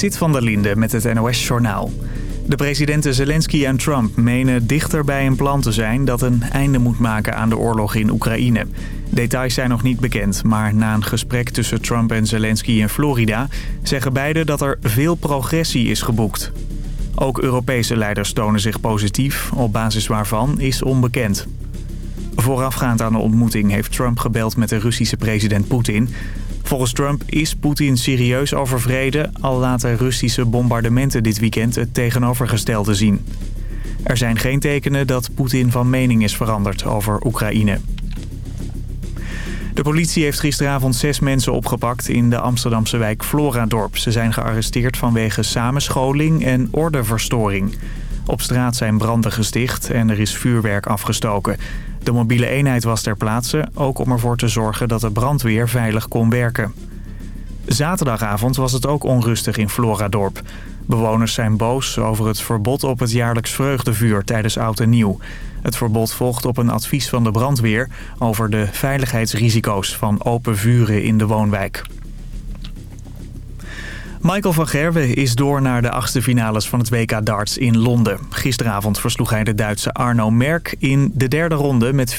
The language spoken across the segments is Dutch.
Zit van der Linde met het NOS-journaal. De presidenten Zelensky en Trump menen dichter bij een plan te zijn... dat een einde moet maken aan de oorlog in Oekraïne. Details zijn nog niet bekend, maar na een gesprek tussen Trump en Zelensky in Florida... zeggen beide dat er veel progressie is geboekt. Ook Europese leiders tonen zich positief, op basis waarvan is onbekend. Voorafgaand aan de ontmoeting heeft Trump gebeld met de Russische president Poetin. Volgens Trump is Poetin serieus over vrede... al laten Russische bombardementen dit weekend het tegenovergestelde zien. Er zijn geen tekenen dat Poetin van mening is veranderd over Oekraïne. De politie heeft gisteravond zes mensen opgepakt in de Amsterdamse wijk Floradorp. Ze zijn gearresteerd vanwege samenscholing en ordeverstoring. Op straat zijn branden gesticht en er is vuurwerk afgestoken. De mobiele eenheid was ter plaatse, ook om ervoor te zorgen dat de brandweer veilig kon werken. Zaterdagavond was het ook onrustig in Floradorp. Bewoners zijn boos over het verbod op het jaarlijks vreugdevuur tijdens Oud en Nieuw. Het verbod volgt op een advies van de brandweer over de veiligheidsrisico's van open vuren in de woonwijk. Michael van Gerwen is door naar de achtste finales van het WK darts in Londen. Gisteravond versloeg hij de Duitse Arno Merk in de derde ronde met 4-1.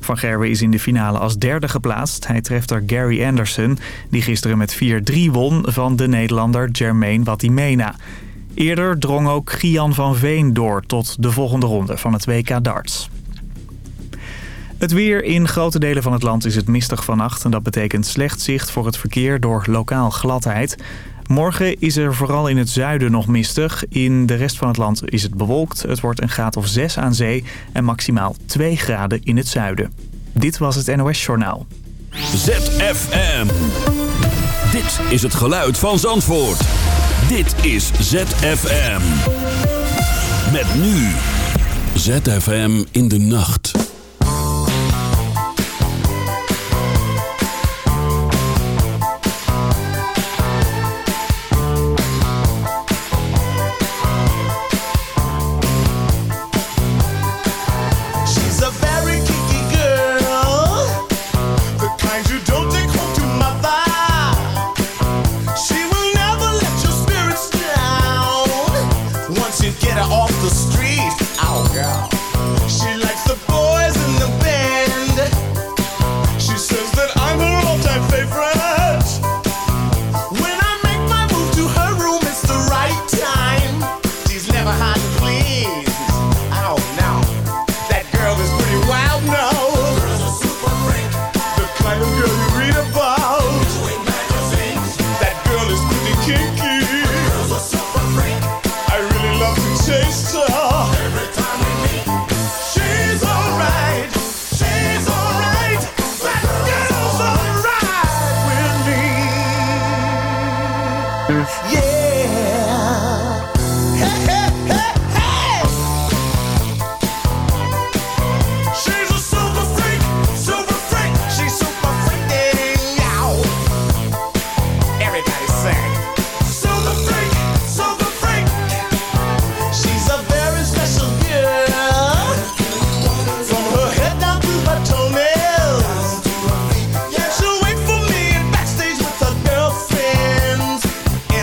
Van Gerwen is in de finale als derde geplaatst. Hij treft er Gary Anderson, die gisteren met 4-3 won van de Nederlander Jermaine Watimena. Eerder drong ook Gian van Veen door tot de volgende ronde van het WK darts. Het weer in grote delen van het land is het mistig vannacht... en dat betekent slecht zicht voor het verkeer door lokaal gladheid. Morgen is er vooral in het zuiden nog mistig. In de rest van het land is het bewolkt. Het wordt een graad of 6 aan zee en maximaal 2 graden in het zuiden. Dit was het NOS Journaal. ZFM. Dit is het geluid van Zandvoort. Dit is ZFM. Met nu. ZFM in de nacht.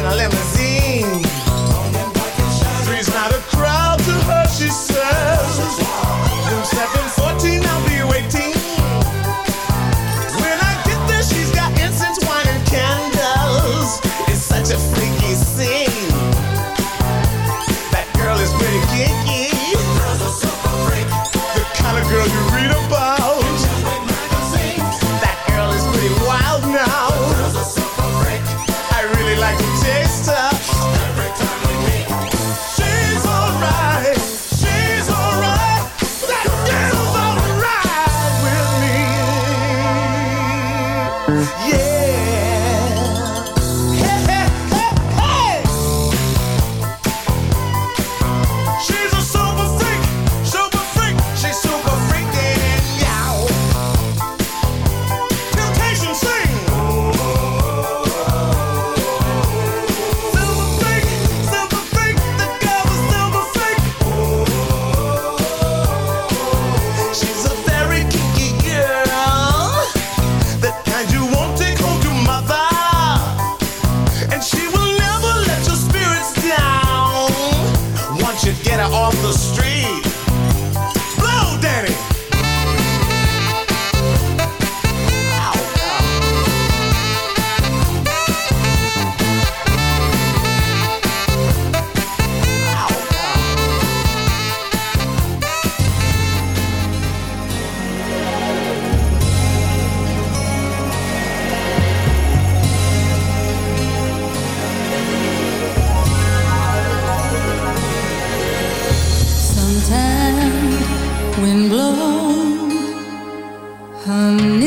Harlem Um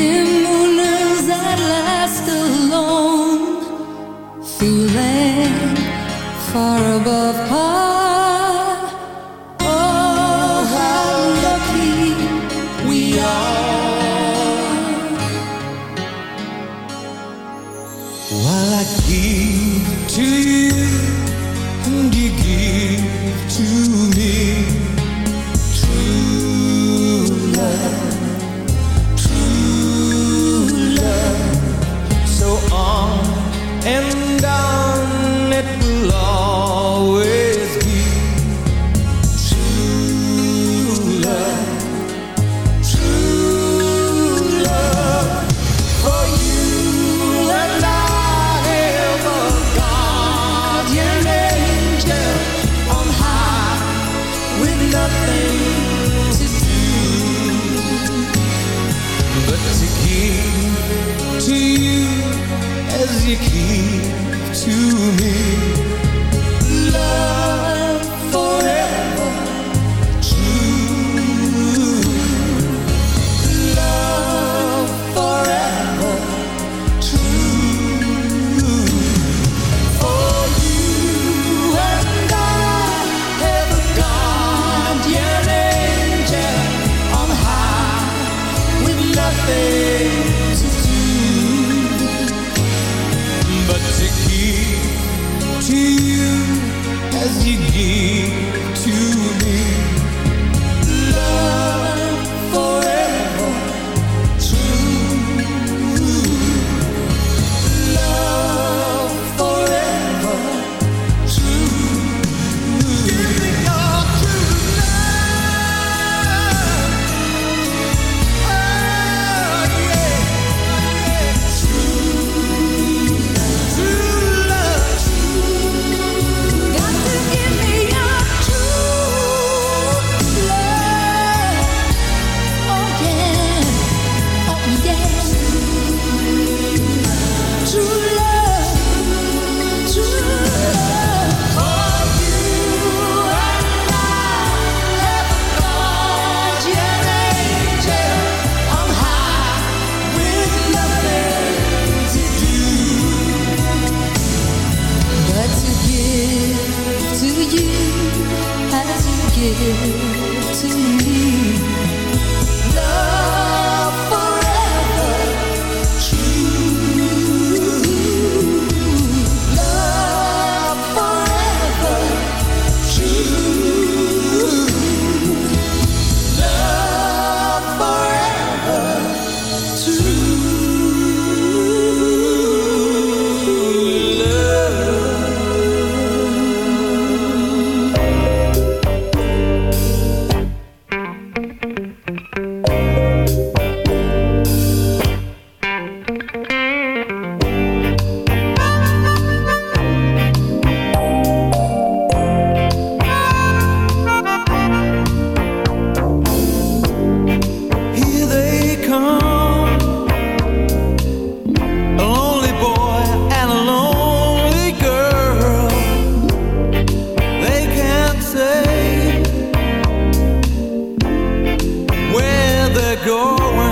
going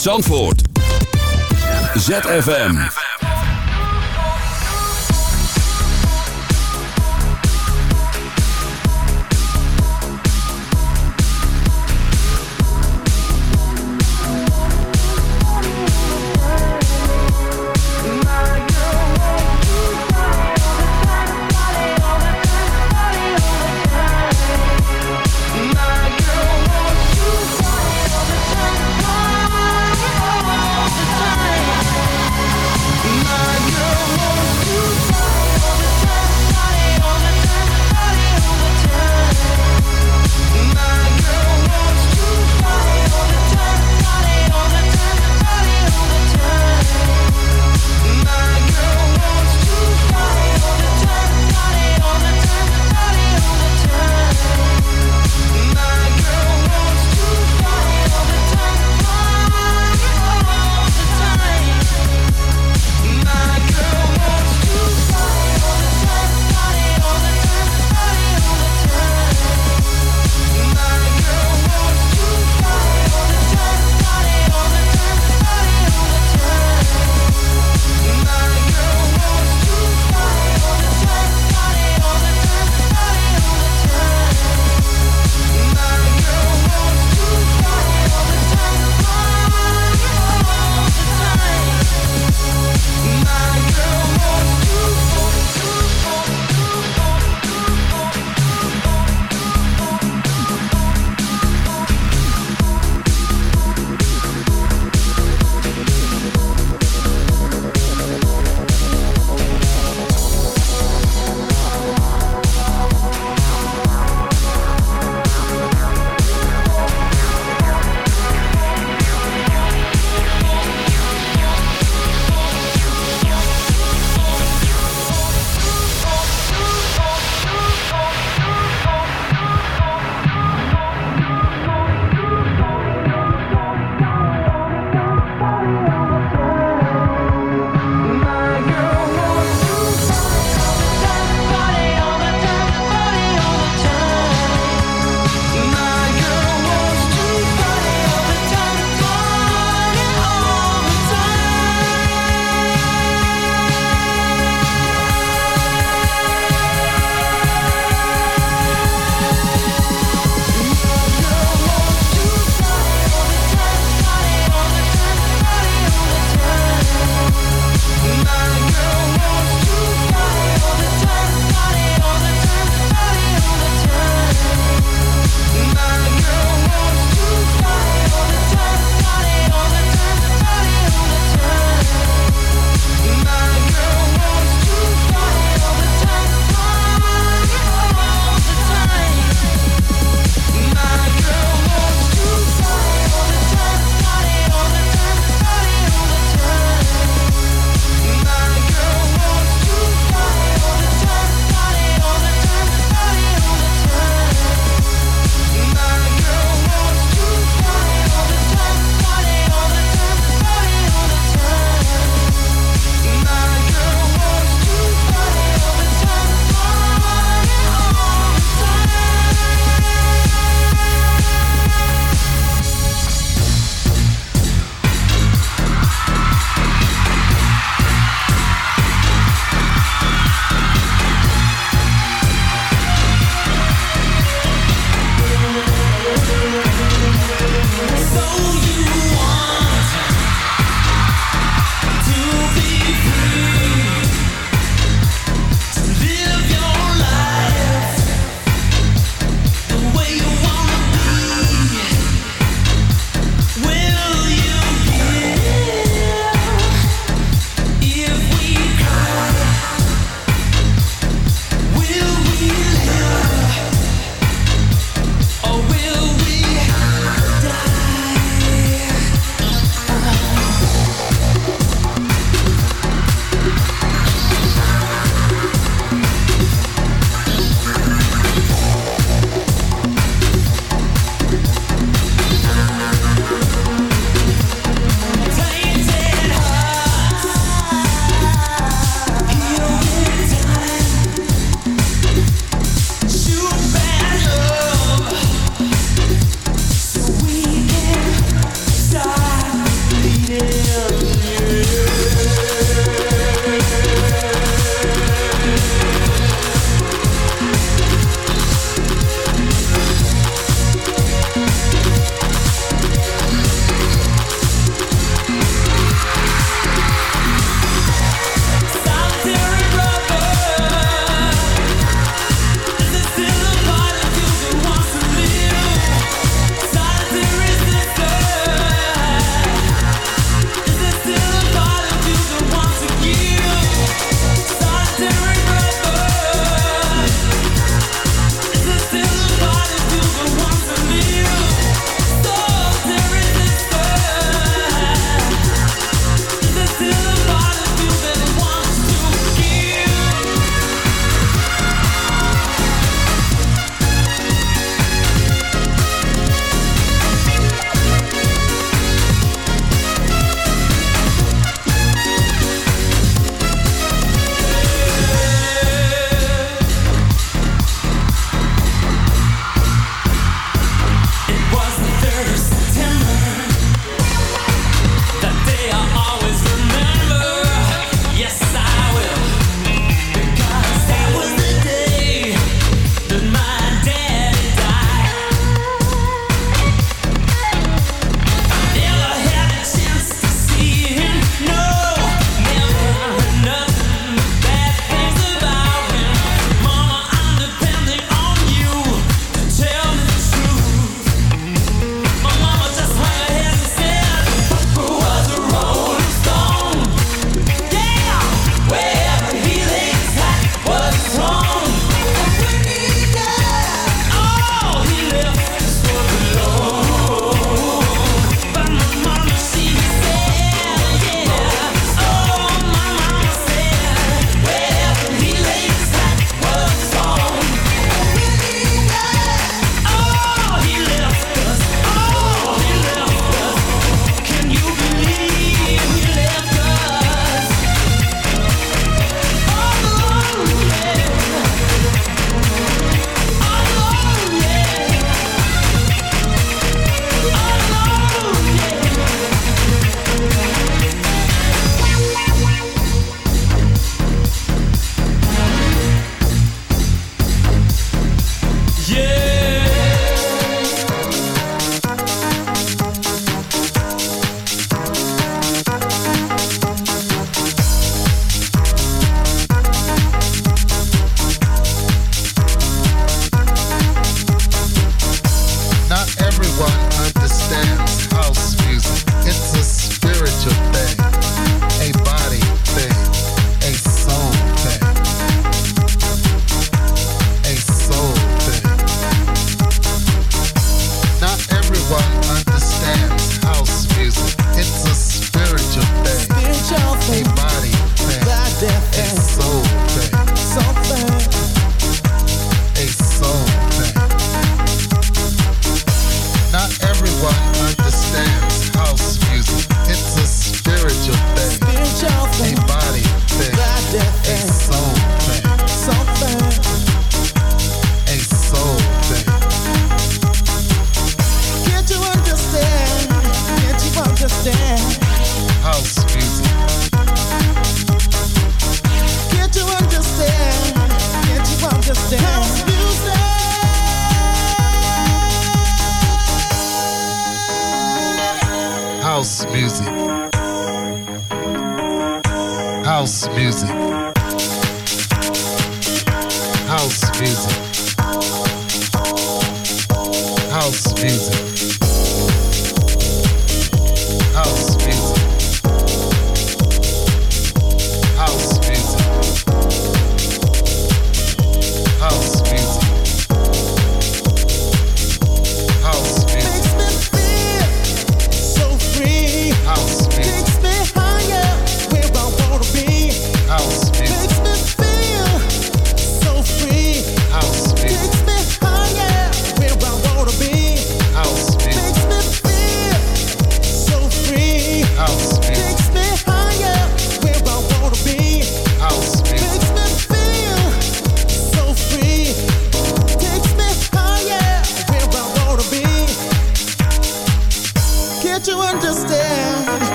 Zandvoort. ZFM.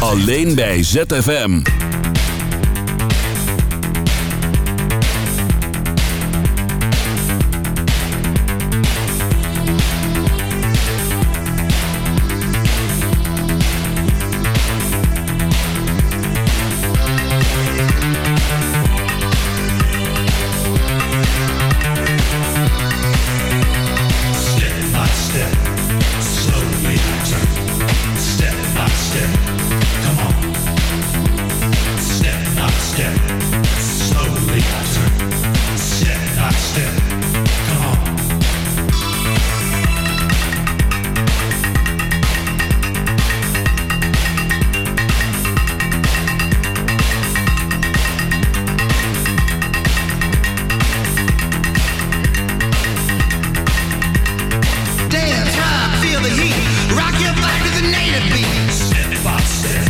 Alleen bij ZFM. faster